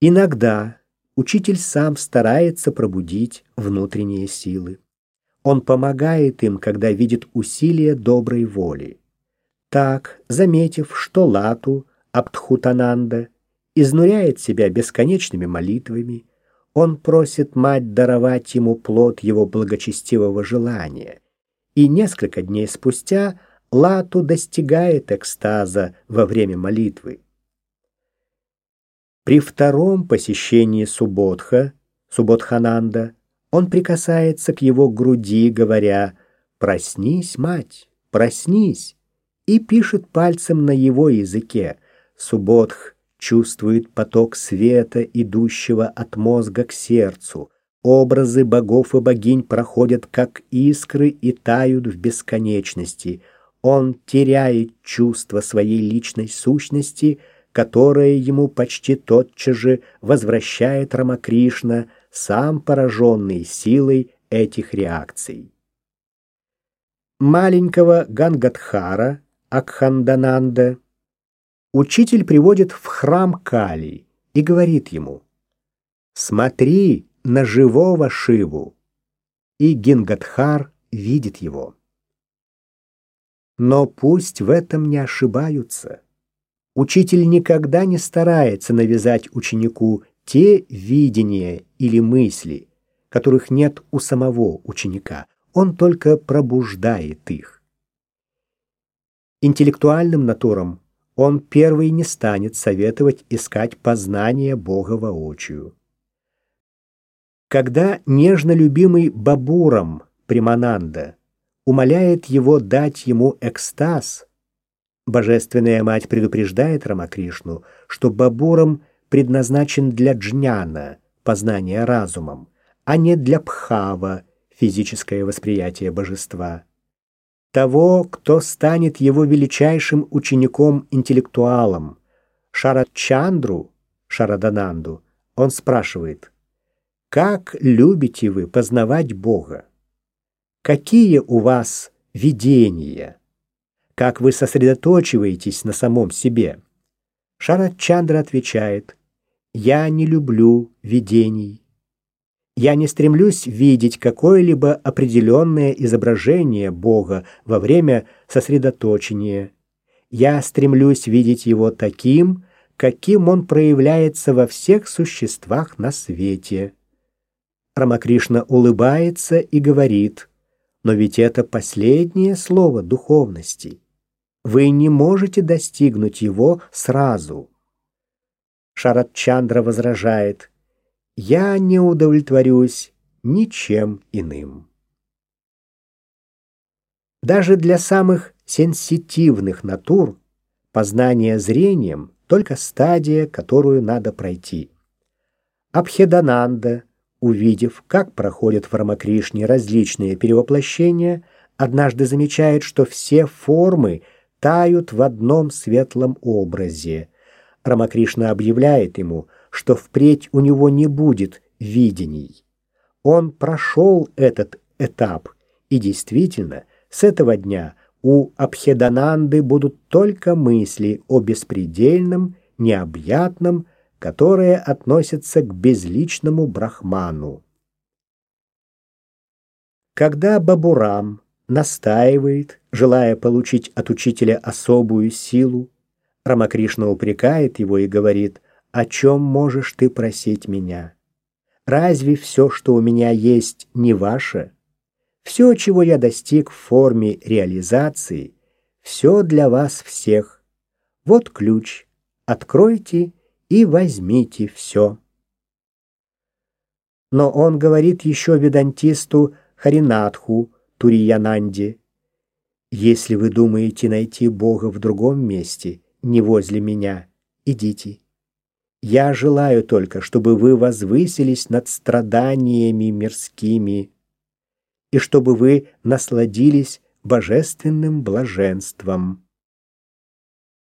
Иногда учитель сам старается пробудить внутренние силы. Он помогает им, когда видит усилия доброй воли. Так, заметив, что Лату, Абдхутананда, изнуряет себя бесконечными молитвами, он просит мать даровать ему плод его благочестивого желания. И несколько дней спустя Лату достигает экстаза во время молитвы. При втором посещении Субботха, Субботхананда, он прикасается к его груди, говоря «Проснись, мать, проснись!» и пишет пальцем на его языке. Субботх чувствует поток света, идущего от мозга к сердцу. Образы богов и богинь проходят как искры и тают в бесконечности. Он теряет чувство своей личной сущности – которое ему почти тотчас же возвращает Рамакришна, сам пораженный силой этих реакций. Маленького Гангадхара, Акхандананда, учитель приводит в храм Кали и говорит ему «Смотри на живого Шиву!» И Гингадхар видит его. Но пусть в этом не ошибаются – Учитель никогда не старается навязать ученику те видения или мысли, которых нет у самого ученика. Он только пробуждает их. Интеллектуальным натурам он первый не станет советовать искать познание Бога воочию. Когда нежно любимый Бабуром Примананда умоляет его дать ему экстаз, Божественная Мать предупреждает Рамакришну, что Бабурам предназначен для джняна, познания разумом, а не для пхава, физическое восприятие божества. Того, кто станет его величайшим учеником-интеллектуалом, Шарадчандру, Шарадананду, он спрашивает, «Как любите вы познавать Бога? Какие у вас видения?» Как вы сосредоточиваетесь на самом себе. Шарат Чандра отвечает, «Я не люблю видений. Я не стремлюсь видеть какое-либо определенное изображение Бога во время сосредоточения. Я стремлюсь видеть Его таким, каким Он проявляется во всех существах на свете». Рамакришна улыбается и говорит, «Но ведь это последнее слово духовности». Вы не можете достигнуть его сразу. Шаратчандра возражает, «Я не удовлетворюсь ничем иным». Даже для самых сенситивных натур познание зрением только стадия, которую надо пройти. Абхедананда, увидев, как проходят в Рамакришне различные перевоплощения, однажды замечает, что все формы — тают в одном светлом образе. Рамакришна объявляет ему, что впредь у него не будет видений. Он прошел этот этап, и действительно, с этого дня у Абхедананды будут только мысли о беспредельном, необъятном, которые относятся к безличному брахману. Когда Бабурам настаивает, желая получить от учителя особую силу. Рамакришна упрекает его и говорит, «О чем можешь ты просить меня? Разве все, что у меня есть, не ваше? Все, чего я достиг в форме реализации, все для вас всех. Вот ключ. Откройте и возьмите все». Но он говорит еще ведантисту Харинатху, Туриянанде. Если вы думаете найти Бога в другом месте, не возле меня, идите. Я желаю только, чтобы вы возвысились над страданиями мирскими и чтобы вы насладились божественным блаженством.